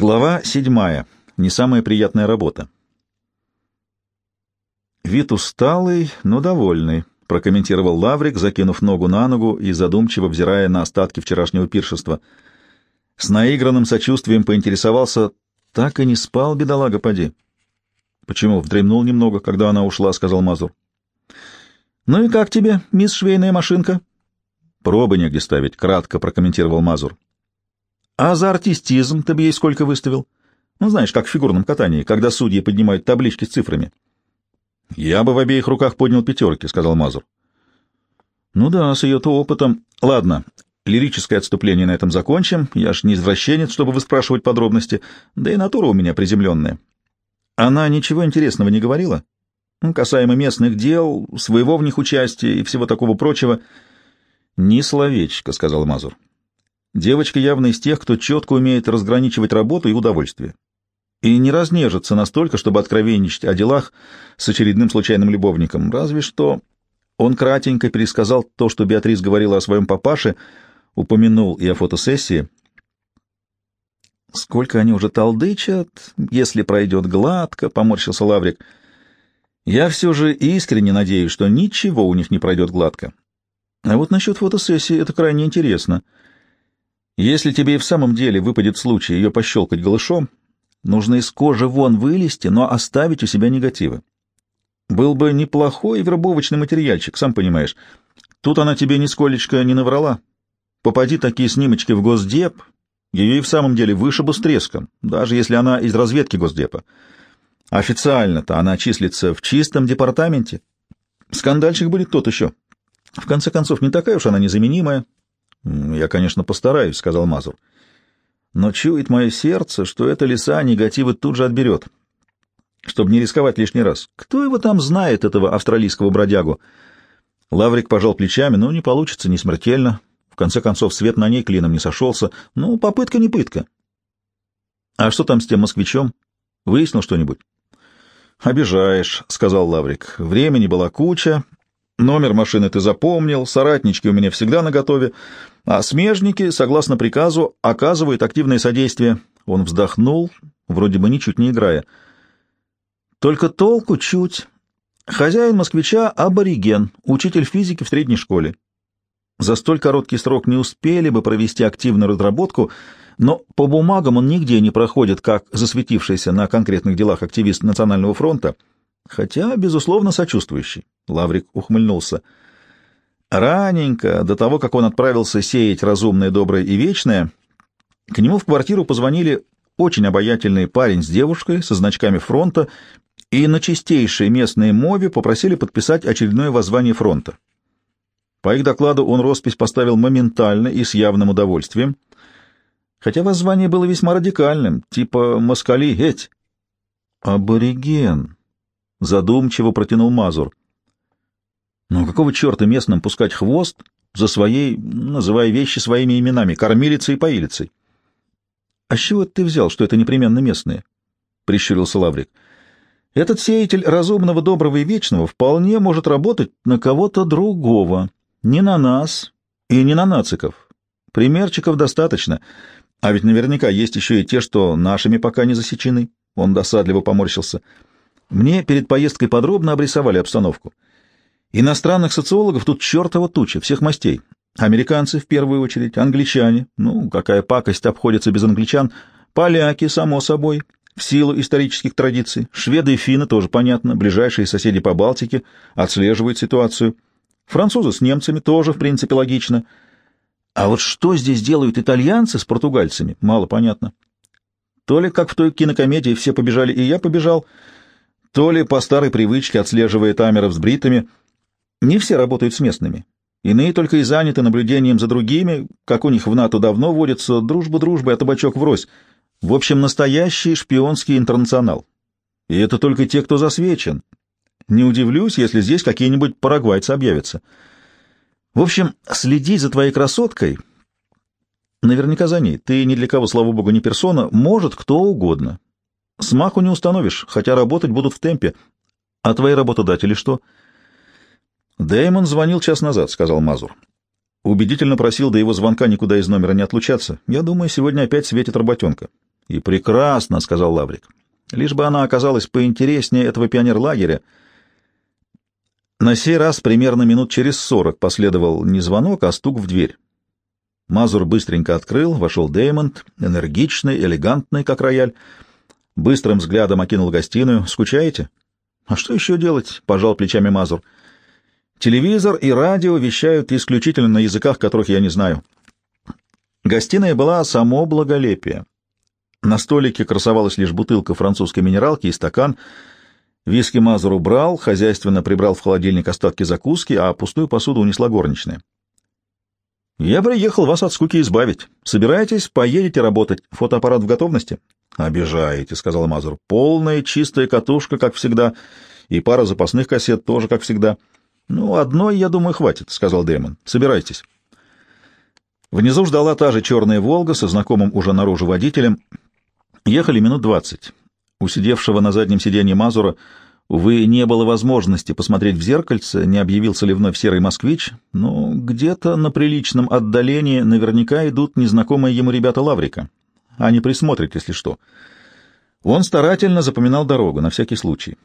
Глава седьмая. Не самая приятная работа. Вид усталый, но довольный, прокомментировал Лаврик, закинув ногу на ногу и задумчиво взирая на остатки вчерашнего пиршества. С наигранным сочувствием поинтересовался, так и не спал бедолага поди. Почему? Вдремнул немного, когда она ушла, сказал Мазур. Ну и как тебе, мисс швейная машинка? Пробы негде ставить, кратко прокомментировал Мазур. А за артистизм ты бы ей сколько выставил? Ну, знаешь, как в фигурном катании, когда судьи поднимают таблички с цифрами. — Я бы в обеих руках поднял пятерки, — сказал Мазур. — Ну да, с ее-то опытом. Ладно, лирическое отступление на этом закончим. Я ж не извращенец, чтобы выспрашивать подробности. Да и натура у меня приземленная. Она ничего интересного не говорила? Ну, касаемо местных дел, своего в них участия и всего такого прочего. — Ни словечко, — сказал Мазур. Девочка явно из тех, кто четко умеет разграничивать работу и удовольствие. И не разнежится настолько, чтобы откровенничать о делах с очередным случайным любовником. Разве что он кратенько пересказал то, что Беатрис говорила о своем папаше, упомянул и о фотосессии. «Сколько они уже толдычат, если пройдет гладко», — поморщился Лаврик. «Я все же искренне надеюсь, что ничего у них не пройдет гладко. А вот насчет фотосессии это крайне интересно». Если тебе и в самом деле выпадет случай ее пощелкать голышом, нужно из кожи вон вылезти, но оставить у себя негативы. Был бы неплохой вербовочный материальчик, сам понимаешь. Тут она тебе нисколечко не наврала. Попади такие снимочки в Госдеп, ее и в самом деле вышибу с треском, даже если она из разведки Госдепа. Официально-то она числится в чистом департаменте. Скандальчик будет тот еще. В конце концов, не такая уж она незаменимая, «Я, конечно, постараюсь», — сказал Мазур. «Но чует мое сердце, что эта лиса негативы тут же отберет, чтобы не рисковать лишний раз. Кто его там знает, этого австралийского бродягу?» Лаврик пожал плечами, но не получится, не смертельно. В конце концов, свет на ней клином не сошелся. Ну, попытка не пытка. «А что там с тем москвичом? Выяснил что-нибудь?» «Обижаешь», — сказал Лаврик. «Времени была куча, Номер машины ты запомнил, соратнички у меня всегда наготове, а смежники, согласно приказу, оказывают активное содействие. Он вздохнул, вроде бы ничуть не играя. Только толку чуть. Хозяин москвича — абориген, учитель физики в средней школе. За столь короткий срок не успели бы провести активную разработку, но по бумагам он нигде не проходит как засветившийся на конкретных делах активист Национального фронта — хотя, безусловно, сочувствующий. Лаврик ухмыльнулся. Раненько, до того, как он отправился сеять разумное, доброе и вечное, к нему в квартиру позвонили очень обаятельный парень с девушкой со значками фронта и на чистейшей местной мове попросили подписать очередное воззвание фронта. По их докладу он роспись поставил моментально и с явным удовольствием, хотя воззвание было весьма радикальным, типа «москали, эть». «Абориген», Задумчиво протянул Мазур. Но какого черта местным пускать хвост за своей, называя вещи своими именами, кормилицей и поилицей? — А с чего ты взял, что это непременно местные? — прищурился Лаврик. — Этот сеятель разумного, доброго и вечного вполне может работать на кого-то другого, не на нас и не на нациков. Примерчиков достаточно, а ведь наверняка есть еще и те, что нашими пока не засечены. Он досадливо поморщился. — мне перед поездкой подробно обрисовали обстановку. Иностранных социологов тут чертова туча, всех мастей. Американцы в первую очередь, англичане, ну, какая пакость обходится без англичан, поляки, само собой, в силу исторических традиций, шведы и финны тоже понятно, ближайшие соседи по Балтике отслеживают ситуацию, французы с немцами тоже, в принципе, логично. А вот что здесь делают итальянцы с португальцами, мало понятно. То ли, как в той кинокомедии, все побежали, и я побежал — то ли по старой привычке, отслеживая таймеров с бритами. Не все работают с местными. Иные только и заняты наблюдением за другими, как у них в НАТО давно водится дружба дружбой, а табачок врозь. В общем, настоящий шпионский интернационал. И это только те, кто засвечен. Не удивлюсь, если здесь какие-нибудь парагвайцы объявятся. В общем, следить за твоей красоткой, наверняка за ней, ты ни для кого, слава богу, не персона, может кто угодно. Смаху не установишь, хотя работать будут в темпе. А твои работодатели что? Дэймон звонил час назад, сказал Мазур. Убедительно просил до его звонка никуда из номера не отлучаться. Я думаю, сегодня опять светит работенка. И прекрасно, — сказал Лаврик. Лишь бы она оказалась поинтереснее этого пионерлагеря. На сей раз примерно минут через сорок последовал не звонок, а стук в дверь. Мазур быстренько открыл, вошел Деймонд, энергичный, элегантный, как рояль. Быстрым взглядом окинул гостиную. «Скучаете?» «А что еще делать?» — пожал плечами Мазур. «Телевизор и радио вещают исключительно на языках, которых я не знаю». Гостиная была само благолепие. На столике красовалась лишь бутылка французской минералки и стакан. Виски Мазур убрал, хозяйственно прибрал в холодильник остатки закуски, а пустую посуду унесла горничная. «Я приехал вас от скуки избавить. Собираетесь, поедете работать. Фотоаппарат в готовности?» «Обижаете», — сказал Мазур. «Полная чистая катушка, как всегда, и пара запасных кассет тоже, как всегда». «Ну, одной, я думаю, хватит», — сказал Дэймон. «Собирайтесь». Внизу ждала та же черная «Волга» со знакомым уже наружу водителем. Ехали минут двадцать. У сидевшего на заднем сиденье Мазура, увы, не было возможности посмотреть в зеркальце, не объявился ли вновь серый москвич, но где-то на приличном отдалении наверняка идут незнакомые ему ребята Лаврика. Они присмотрят, если что. Он старательно запоминал дорогу, на всякий случай.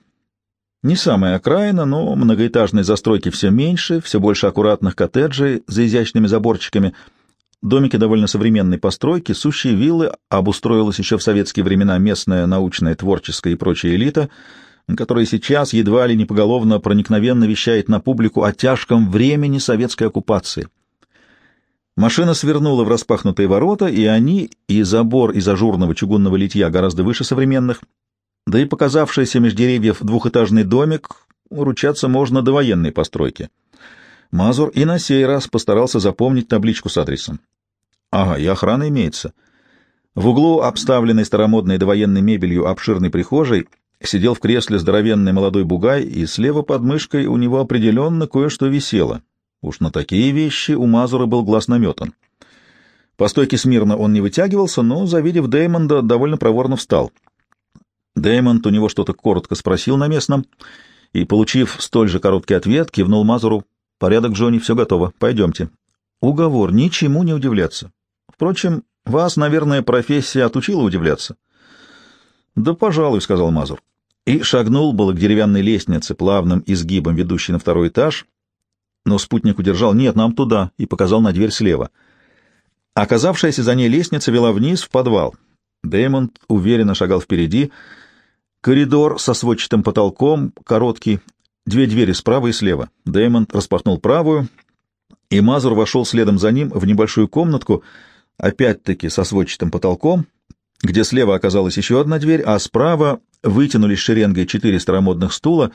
Не самая окраина, но многоэтажные застройки все меньше, все больше аккуратных коттеджей за изящными заборчиками — Домики довольно современной постройки, сущие виллы, обустроилась еще в советские времена местная научная, творческая и прочая элита, которая сейчас едва ли не поголовно проникновенно вещает на публику о тяжком времени советской оккупации. Машина свернула в распахнутые ворота, и они, и забор из ажурного чугунного литья гораздо выше современных, да и показавшийся меж деревьев двухэтажный домик ручаться можно до военной постройки. Мазур и на сей раз постарался запомнить табличку с адресом. Ага, и охрана имеется. В углу, обставленной старомодной довоенной мебелью обширной прихожей, сидел в кресле здоровенный молодой бугай, и слева под мышкой у него определенно кое-что висело. Уж на такие вещи у Мазура был глаз наметан. По стойке смирно он не вытягивался, но, завидев Дэймонда, довольно проворно встал. Дэймонд у него что-то коротко спросил на местном, и, получив столь же короткий ответ, кивнул Мазуру. «Порядок, Джонни, все готово. Пойдемте». Уговор, ничему не удивляться. Впрочем, вас, наверное, профессия отучила удивляться. — Да, пожалуй, — сказал Мазур. И шагнул было к деревянной лестнице, плавным изгибом, ведущей на второй этаж, но спутник удержал «нет, нам туда» и показал на дверь слева. Оказавшаяся за ней лестница вела вниз в подвал. Дэймонд уверенно шагал впереди. Коридор со сводчатым потолком, короткий, две двери справа и слева. Дэймонд распахнул правую, и Мазур вошел следом за ним в небольшую комнатку, опять-таки со сводчатым потолком, где слева оказалась еще одна дверь, а справа вытянулись шеренгой четыре старомодных стула,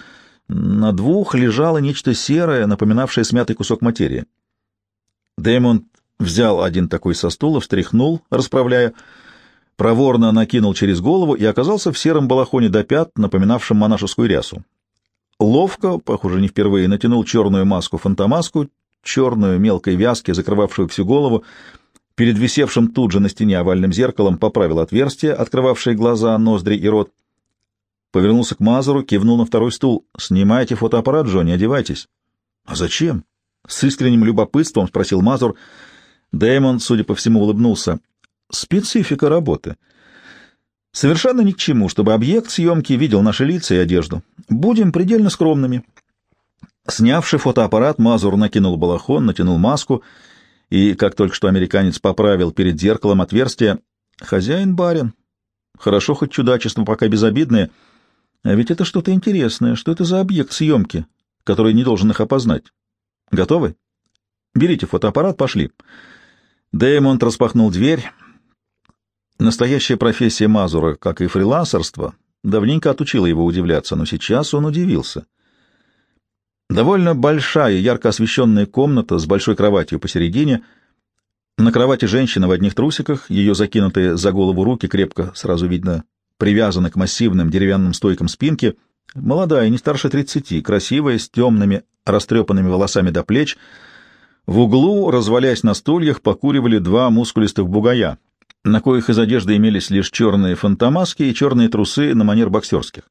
на двух лежало нечто серое, напоминавшее смятый кусок материи. Дэймонд взял один такой со стула, встряхнул, расправляя, проворно накинул через голову и оказался в сером балахоне до пят, напоминавшем монашескую рясу. Ловко, похоже, не впервые, натянул черную маску-фантомаску, черную мелкой вязки, закрывавшую всю голову, перед висевшим тут же на стене овальным зеркалом поправил отверстие, открывавшее глаза, ноздри и рот. Повернулся к Мазуру, кивнул на второй стул. «Снимайте фотоаппарат, Джонни, одевайтесь». «А зачем?» — с искренним любопытством спросил Мазур. Дэймон, судя по всему, улыбнулся. «Специфика работы». Совершенно ни к чему, чтобы объект съемки видел наши лица и одежду. Будем предельно скромными. Снявший фотоаппарат, Мазур накинул балахон, натянул маску, и, как только что американец поправил перед зеркалом отверстие, «Хозяин-барин. Хорошо, хоть чудачество пока безобидное. А ведь это что-то интересное. Что это за объект съемки, который не должен их опознать? Готовы? Берите фотоаппарат, пошли». Дэймонд распахнул дверь. Настоящая профессия Мазура, как и фрилансерство, давненько отучила его удивляться, но сейчас он удивился — Довольно большая, ярко освещенная комната с большой кроватью посередине. На кровати женщина в одних трусиках, ее закинутые за голову руки крепко, сразу видно, привязаны к массивным деревянным стойкам спинки. Молодая, не старше тридцати, красивая, с темными, растрепанными волосами до плеч. В углу, развалясь на стульях, покуривали два мускулистых бугая, на коих из одежды имелись лишь черные фантомаски и черные трусы на манер боксерских.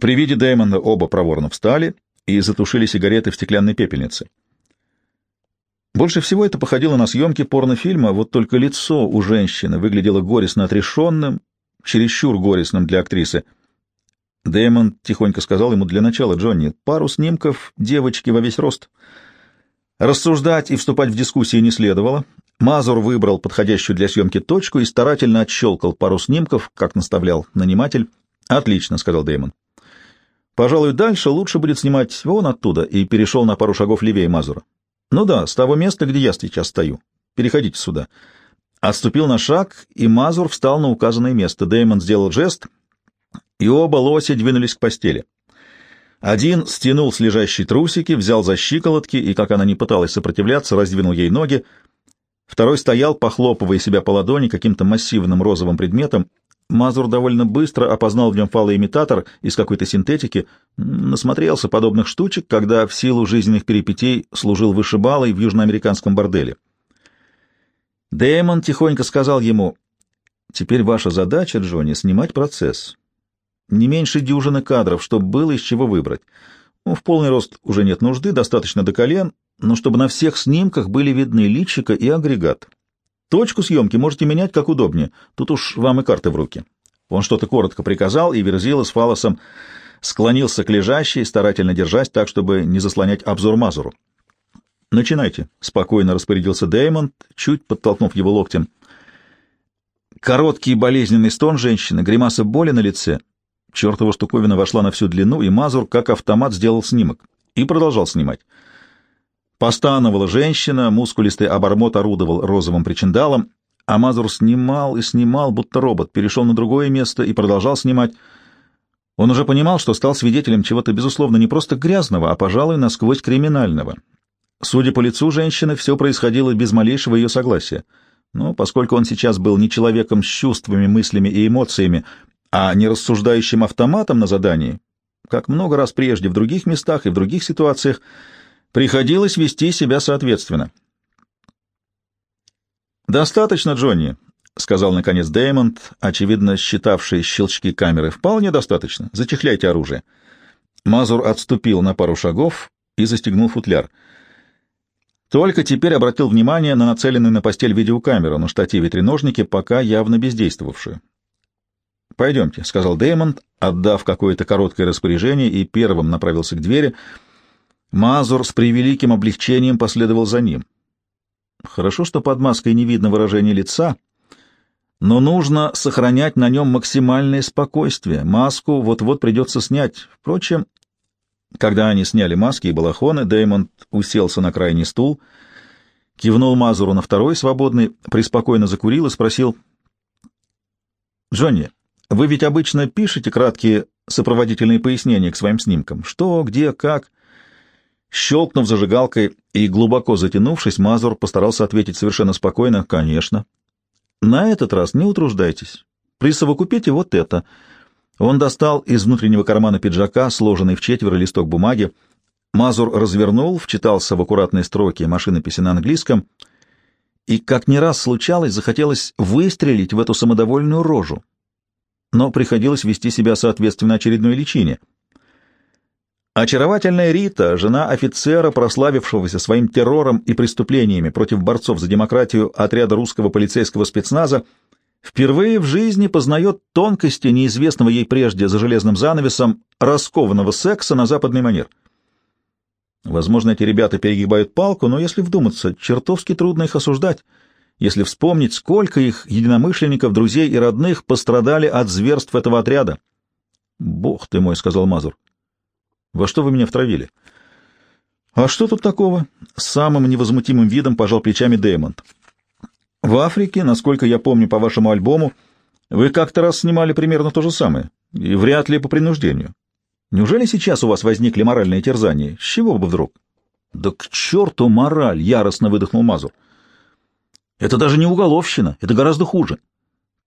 При виде Дэймона оба проворно встали и затушили сигареты в стеклянной пепельнице. Больше всего это походило на съемки порнофильма, вот только лицо у женщины выглядело горестно отрешенным, чересчур горестным для актрисы. Дэймон тихонько сказал ему для начала, Джонни, пару снимков девочки во весь рост. Рассуждать и вступать в дискуссии не следовало. Мазур выбрал подходящую для съемки точку и старательно отщелкал пару снимков, как наставлял наниматель. «Отлично», — сказал Дэймон. «Пожалуй, дальше лучше будет снимать вон оттуда», и перешел на пару шагов левее Мазура. Ну да, с того места, где я сейчас стою. Переходите сюда. Отступил на шаг, и Мазур встал на указанное место. Дэймон сделал жест, и оба лося двинулись к постели. Один стянул с лежащей трусики, взял за щиколотки и, как она не пыталась сопротивляться, раздвинул ей ноги. Второй стоял, похлопывая себя по ладони каким-то массивным розовым предметом, Мазур довольно быстро опознал в нем фалоимитатор из какой-то синтетики, насмотрелся подобных штучек, когда в силу жизненных перипетий служил вышибалой в южноамериканском борделе. Дэймон тихонько сказал ему, «Теперь ваша задача, Джонни, снимать процесс. Не меньше дюжины кадров, чтобы было из чего выбрать. Ну, в полный рост уже нет нужды, достаточно до колен, но чтобы на всех снимках были видны личика и агрегат. Точку съемки можете менять как удобнее. Тут уж вам и карты в руки. Он что-то коротко приказал, и Верзила с Фалосом склонился к лежащей, старательно держась так, чтобы не заслонять обзор Мазуру. «Начинайте», — спокойно распорядился Дэймонд, чуть подтолкнув его локтем. Короткий болезненный стон женщины, гримаса боли на лице. Чертова штуковина вошла на всю длину, и Мазур, как автомат, сделал снимок. И продолжал снимать. Постановала женщина, мускулистый обормот орудовал розовым причиндалом, а Мазур снимал и снимал, будто робот, перешел на другое место и продолжал снимать. Он уже понимал, что стал свидетелем чего-то, безусловно, не просто грязного, а, пожалуй, насквозь криминального. Судя по лицу женщины, все происходило без малейшего ее согласия. Но поскольку он сейчас был не человеком с чувствами, мыслями и эмоциями, а не рассуждающим автоматом на задании, как много раз прежде в других местах и в других ситуациях, Приходилось вести себя соответственно. «Достаточно, Джонни», — сказал наконец Дэймонд, очевидно считавший щелчки камеры. «Вполне достаточно. Зачехляйте оружие». Мазур отступил на пару шагов и застегнул футляр. Только теперь обратил внимание на нацеленную на постель видеокамеру на штативе треножники, пока явно бездействовавшую. «Пойдемте», — сказал Дэймонд, отдав какое-то короткое распоряжение, и первым направился к двери — Мазур с превеликим облегчением последовал за ним. Хорошо, что под маской не видно выражения лица, но нужно сохранять на нем максимальное спокойствие. Маску вот-вот придется снять. Впрочем, когда они сняли маски и балахоны, Дэймонд уселся на крайний стул, кивнул Мазуру на второй свободный, преспокойно закурил и спросил, «Джонни, вы ведь обычно пишете краткие сопроводительные пояснения к своим снимкам? Что, где, как?» Щелкнув зажигалкой и глубоко затянувшись, Мазур постарался ответить совершенно спокойно «Конечно». «На этот раз не утруждайтесь. Присовокупите вот это». Он достал из внутреннего кармана пиджака сложенный в четверо листок бумаги. Мазур развернул, вчитался в аккуратные строки машинописи на английском и, как не раз случалось, захотелось выстрелить в эту самодовольную рожу. Но приходилось вести себя соответственно очередной личине — Очаровательная Рита, жена офицера, прославившегося своим террором и преступлениями против борцов за демократию отряда русского полицейского спецназа, впервые в жизни познает тонкости неизвестного ей прежде за железным занавесом раскованного секса на западный манер. Возможно, эти ребята перегибают палку, но если вдуматься, чертовски трудно их осуждать, если вспомнить, сколько их единомышленников, друзей и родных пострадали от зверств этого отряда. «Бог ты мой», — сказал Мазур. Во что вы меня втравили? А что тут такого? Самым невозмутимым видом пожал плечами Дэймонд. В Африке, насколько я помню по вашему альбому, вы как-то раз снимали примерно то же самое, и вряд ли по принуждению. Неужели сейчас у вас возникли моральные терзания? С чего бы вдруг? Да к черту мораль! Яростно выдохнул Мазур. Это даже не уголовщина, это гораздо хуже.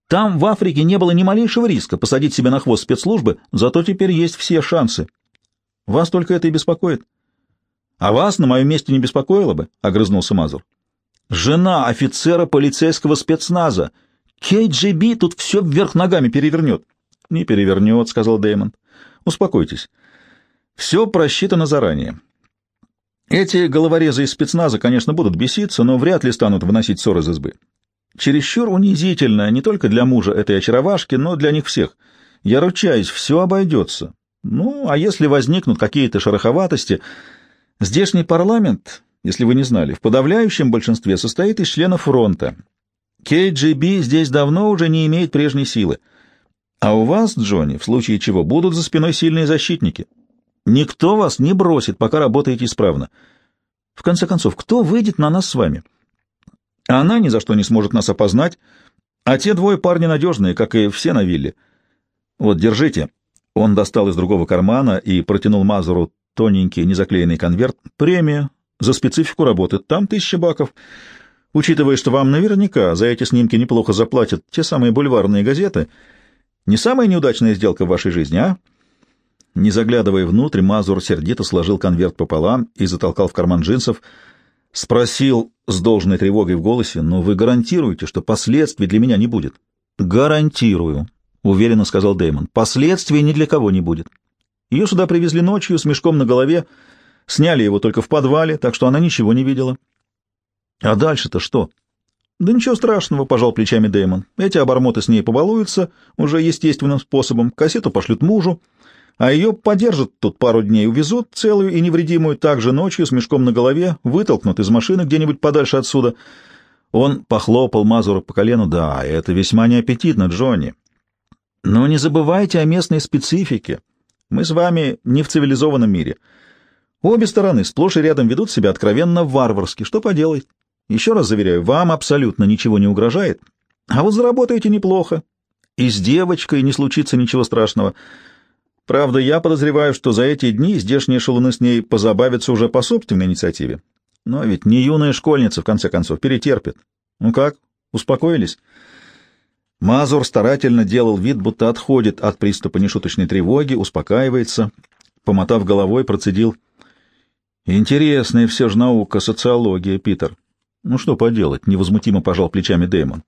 Там, в Африке, не было ни малейшего риска посадить себя на хвост спецслужбы, зато теперь есть все шансы. Вас только это и беспокоит. А вас на моем месте не беспокоило бы, — огрызнулся Мазур. Жена офицера полицейского спецназа. КГБ тут все вверх ногами перевернет. Не перевернет, — сказал Дэймонд. Успокойтесь. Все просчитано заранее. Эти головорезы из спецназа, конечно, будут беситься, но вряд ли станут выносить ссор из избы. Чересчур унизительно не только для мужа этой очаровашки, но для них всех. Я ручаюсь, все обойдется. Ну, а если возникнут какие-то шероховатости... Здешний парламент, если вы не знали, в подавляющем большинстве состоит из членов фронта. КГБ здесь давно уже не имеет прежней силы. А у вас, Джонни, в случае чего, будут за спиной сильные защитники. Никто вас не бросит, пока работаете исправно. В конце концов, кто выйдет на нас с вами? Она ни за что не сможет нас опознать, а те двое парни надежные, как и все на вилле. Вот, держите. Он достал из другого кармана и протянул Мазуру тоненький незаклеенный конверт. Премия за специфику работы. Там тысяча баков. Учитывая, что вам наверняка за эти снимки неплохо заплатят те самые бульварные газеты, не самая неудачная сделка в вашей жизни, а? Не заглядывая внутрь, Мазур сердито сложил конверт пополам и затолкал в карман джинсов. Спросил с должной тревогой в голосе, «Но вы гарантируете, что последствий для меня не будет?» «Гарантирую», — уверенно сказал Дэймон. «Последствий ни для кого не будет. Ее сюда привезли ночью с мешком на голове, сняли его только в подвале, так что она ничего не видела». «А дальше-то что?» «Да ничего страшного», — пожал плечами Дэймон. «Эти обормоты с ней побалуются уже естественным способом, кассету пошлют мужу, а ее подержат тут пару дней, увезут целую и невредимую также ночью с мешком на голове, вытолкнут из машины где-нибудь подальше отсюда. Он похлопал Мазура по колену. Да, это весьма неаппетитно, Джонни. Но не забывайте о местной специфике. Мы с вами не в цивилизованном мире. Обе стороны сплошь и рядом ведут себя откровенно варварски. Что поделать? Еще раз заверяю, вам абсолютно ничего не угрожает. А вот заработаете неплохо. И с девочкой не случится ничего страшного. Правда, я подозреваю, что за эти дни здешние шалуны с ней позабавятся уже по собственной инициативе. Но ведь не юная школьница, в конце концов, перетерпит. Ну как, успокоились? Мазур старательно делал вид, будто отходит от приступа нешуточной тревоги, успокаивается. Помотав головой, процедил. Интересная все же наука, социология, Питер. Ну что поделать, невозмутимо пожал плечами Дэймон.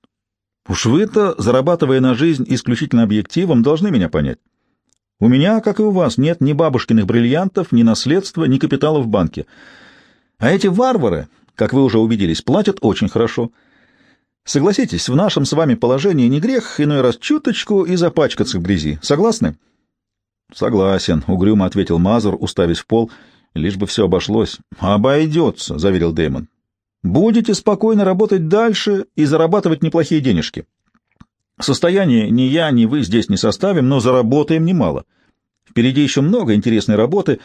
Уж вы-то, зарабатывая на жизнь исключительно объективом, должны меня понять. У меня, как и у вас, нет ни бабушкиных бриллиантов, ни наследства, ни капитала в банке. А эти варвары, как вы уже убедились, платят очень хорошо. Согласитесь, в нашем с вами положении не грех иной раз чуточку и запачкаться в грязи. Согласны? Согласен, угрюмо ответил Мазур, уставясь в пол, лишь бы все обошлось. Обойдется, заверил Дэймон. Будете спокойно работать дальше и зарабатывать неплохие денежки. Состояние ни я, ни вы здесь не составим, но заработаем немало. Впереди еще много интересной работы,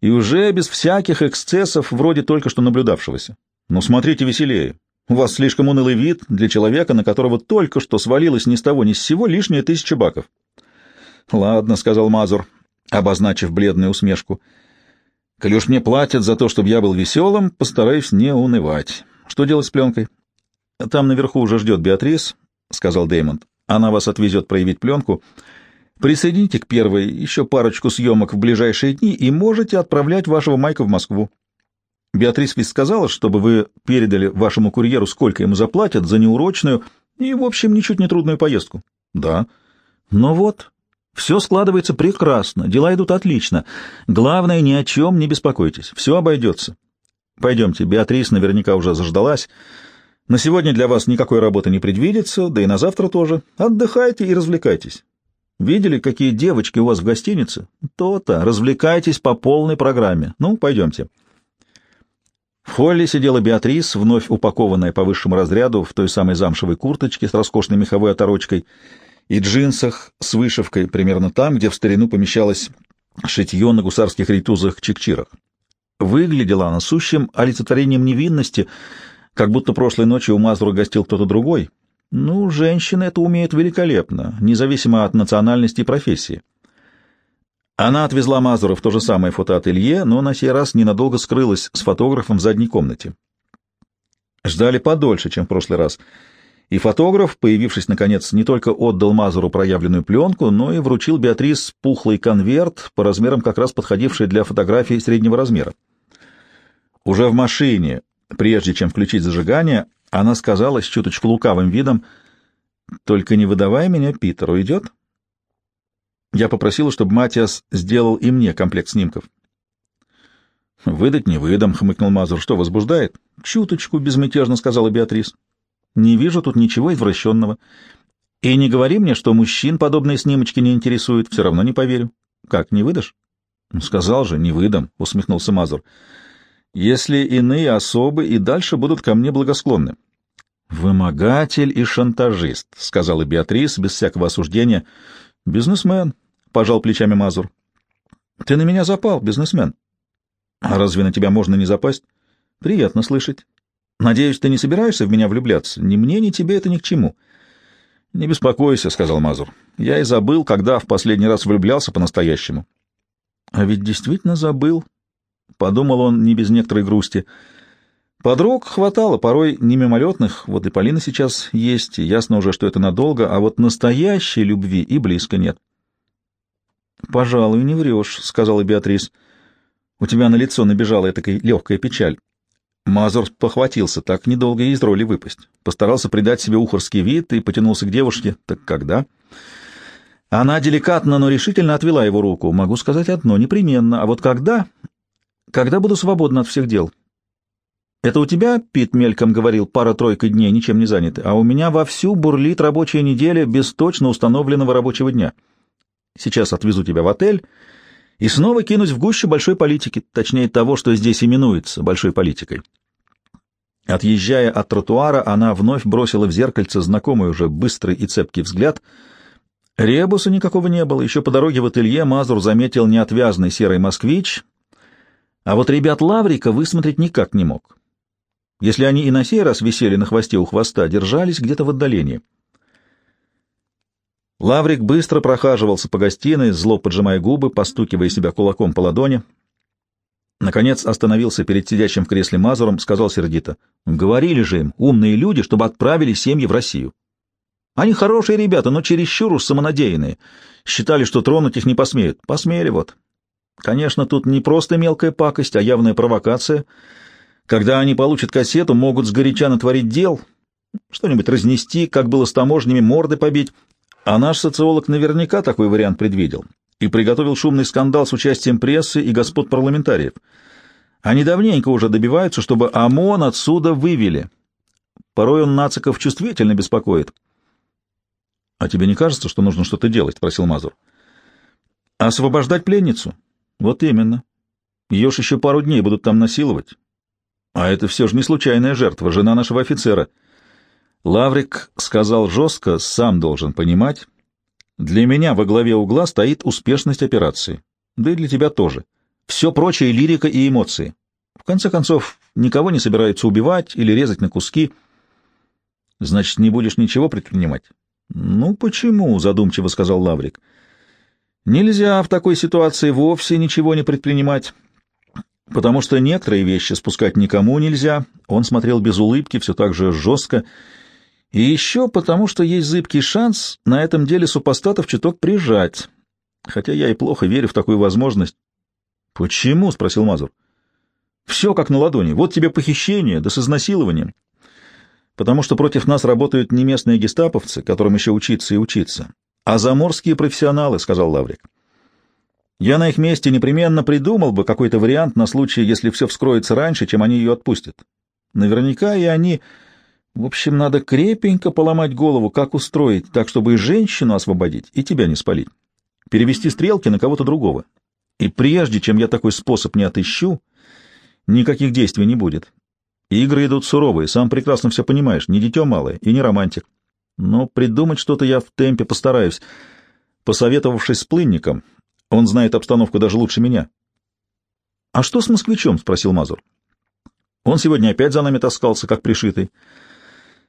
и уже без всяких эксцессов, вроде только что наблюдавшегося. Но смотрите веселее. У вас слишком унылый вид для человека, на которого только что свалилось ни с того ни с сего лишние тысяча баков. — Ладно, — сказал Мазур, обозначив бледную усмешку. — Коли уж мне платят за то, чтобы я был веселым, постараюсь не унывать. Что делать с пленкой? — Там наверху уже ждет Беатрис, — сказал Деймонд. «Она вас отвезет проявить пленку. Присоедините к первой еще парочку съемок в ближайшие дни и можете отправлять вашего Майка в Москву. Беатрис ведь сказала, чтобы вы передали вашему курьеру, сколько ему заплатят за неурочную и, в общем, ничуть не трудную поездку». «Да». «Ну вот, все складывается прекрасно, дела идут отлично. Главное, ни о чем не беспокойтесь, все обойдется. Пойдемте, Беатрис наверняка уже заждалась». На сегодня для вас никакой работы не предвидится, да и на завтра тоже. Отдыхайте и развлекайтесь. Видели, какие девочки у вас в гостинице? То-то, развлекайтесь по полной программе. Ну, пойдемте. В холле сидела Беатрис, вновь упакованная по высшему разряду в той самой замшевой курточке с роскошной меховой оторочкой и джинсах с вышивкой примерно там, где в старину помещалось шитье на гусарских рейтузах-чекчирах. Выглядела она сущим олицетворением невинности — как будто прошлой ночью у Мазура гостил кто-то другой. Ну, женщины это умеют великолепно, независимо от национальности и профессии. Она отвезла Мазура в то же самое фотоателье, но на сей раз ненадолго скрылась с фотографом в задней комнате. Ждали подольше, чем в прошлый раз, и фотограф, появившись наконец, не только отдал Мазуру проявленную пленку, но и вручил Беатрис пухлый конверт, по размерам как раз подходивший для фотографии среднего размера. Уже в машине Прежде чем включить зажигание, она сказала с чуточку лукавым видом, «Только не выдавай меня Питеру, идет?» Я попросила, чтобы Матиас сделал и мне комплект снимков. Выдать не выдам, хмыкнул Мазур. Что возбуждает? Чуточку, безмятежно сказала Беатрис. Не вижу тут ничего извращенного. И не говори мне, что мужчин подобные снимочки не интересуют, все равно не поверю. Как, не выдашь? Сказал же, не выдам, усмехнулся Мазур. Если иные особы и дальше будут ко мне благосклонны. Вымогатель и шантажист, сказала Беатрис без всякого осуждения. Бизнесмен, пожал плечами Мазур. Ты на меня запал, бизнесмен. А разве на тебя можно не запасть? Приятно слышать. Надеюсь, ты не собираешься в меня влюбляться. Ни мне, ни тебе это ни к чему. Не беспокойся, сказал Мазур. Я и забыл, когда в последний раз влюблялся по-настоящему. А ведь действительно забыл, подумал он не без некоторой грусти. Подруг хватало, порой не мимолетных, вот и Полина сейчас есть, и ясно уже, что это надолго, а вот настоящей любви и близко нет. «Пожалуй, не врешь», — сказала Беатрис. «У тебя на лицо набежала такая легкая печаль». Мазур похватился, так недолго и из роли выпасть. Постарался придать себе ухорский вид и потянулся к девушке. «Так когда?» Она деликатно, но решительно отвела его руку. «Могу сказать одно, непременно. А вот когда?» «Когда буду свободна от всех дел». «Это у тебя, — Пит мельком говорил, — пара-тройка дней ничем не заняты, а у меня вовсю бурлит рабочая неделя без точно установленного рабочего дня». Сейчас отвезу тебя в отель и снова кинусь в гущу большой политики, точнее того, что здесь именуется большой политикой. Отъезжая от тротуара, она вновь бросила в зеркальце знакомый уже быстрый и цепкий взгляд. Ребуса никакого не было. Еще по дороге в ателье Мазур заметил неотвязный серый москвич, а вот ребят Лаврика высмотреть никак не мог. Если они и на сей раз висели на хвосте у хвоста, держались где-то в отдалении. Лаврик быстро прохаживался по гостиной, зло поджимая губы, постукивая себя кулаком по ладони. Наконец остановился перед сидящим в кресле Мазуром, сказал сердито. «Говорили же им, умные люди, чтобы отправили семьи в Россию. Они хорошие ребята, но чересчур уж самонадеянные. Считали, что тронуть их не посмеют. Посмели вот. Конечно, тут не просто мелкая пакость, а явная провокация. Когда они получат кассету, могут сгоряча натворить дел, что-нибудь разнести, как было с таможнями, морды побить, а наш социолог наверняка такой вариант предвидел и приготовил шумный скандал с участием прессы и господ парламентариев. Они давненько уже добиваются, чтобы ОМОН отсюда вывели. Порой он нациков чувствительно беспокоит. — А тебе не кажется, что нужно что-то делать? — спросил Мазур. — Освобождать пленницу? — Вот именно. Ее ж еще пару дней будут там насиловать. А это все же не случайная жертва, жена нашего офицера — Лаврик сказал жестко, сам должен понимать. Для меня во главе угла стоит успешность операции. Да и для тебя тоже. Все прочее — лирика и эмоции. В конце концов, никого не собираются убивать или резать на куски. Значит, не будешь ничего предпринимать? Ну, почему? — задумчиво сказал Лаврик. Нельзя в такой ситуации вовсе ничего не предпринимать. Потому что некоторые вещи спускать никому нельзя. Он смотрел без улыбки, все так же жестко и еще потому, что есть зыбкий шанс на этом деле супостатов чуток прижать. Хотя я и плохо верю в такую возможность. — Почему? — спросил Мазур. — Все как на ладони. Вот тебе похищение, да с изнасилованием. Потому что против нас работают не местные гестаповцы, которым еще учиться и учиться, а заморские профессионалы, — сказал Лаврик. Я на их месте непременно придумал бы какой-то вариант на случай, если все вскроется раньше, чем они ее отпустят. Наверняка и они в общем, надо крепенько поломать голову, как устроить так, чтобы и женщину освободить, и тебя не спалить. Перевести стрелки на кого-то другого. И прежде, чем я такой способ не отыщу, никаких действий не будет. Игры идут суровые, сам прекрасно все понимаешь, не дитё малое и не романтик. Но придумать что-то я в темпе постараюсь. Посоветовавшись с плынником, он знает обстановку даже лучше меня. — А что с москвичом? — спросил Мазур. — Он сегодня опять за нами таскался, как пришитый.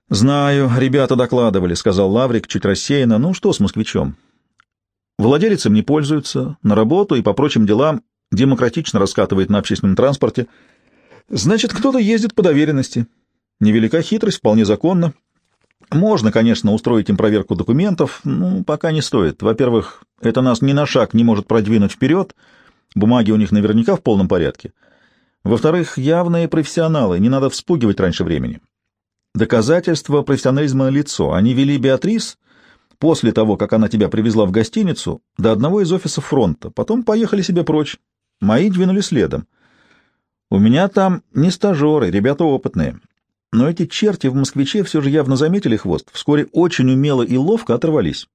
«Знаю, ребята докладывали», — сказал Лаврик чуть рассеянно. «Ну что с москвичом?» «Владелец им не пользуется, на работу и по прочим делам демократично раскатывает на общественном транспорте. Значит, кто-то ездит по доверенности. Невелика хитрость, вполне законно. Можно, конечно, устроить им проверку документов, но пока не стоит. Во-первых, это нас ни на шаг не может продвинуть вперед, бумаги у них наверняка в полном порядке. Во-вторых, явные профессионалы, не надо вспугивать раньше времени». Доказательство профессионализма на лицо. Они вели Беатрис после того, как она тебя привезла в гостиницу, до одного из офисов фронта. Потом поехали себе прочь. Мои двинули следом. У меня там не стажеры, ребята опытные. Но эти черти в москвиче все же явно заметили хвост, вскоре очень умело и ловко оторвались.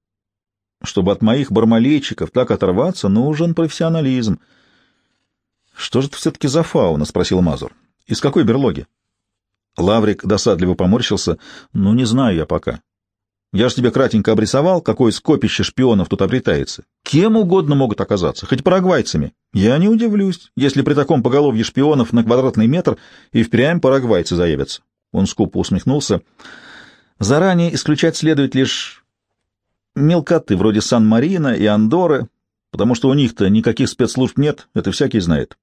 Чтобы от моих бармалейчиков так оторваться, нужен профессионализм. — Что же это все-таки за фауна? — спросил Мазур. — Из какой берлоги? Лаврик досадливо поморщился. — Ну, не знаю я пока. Я же тебе кратенько обрисовал, какое скопище шпионов тут обретается. Кем угодно могут оказаться, хоть парагвайцами. Я не удивлюсь, если при таком поголовье шпионов на квадратный метр и впрямь парагвайцы заявятся. Он скупо усмехнулся. Заранее исключать следует лишь мелкоты вроде Сан-Марина и Андоры, потому что у них-то никаких спецслужб нет, это всякий знает.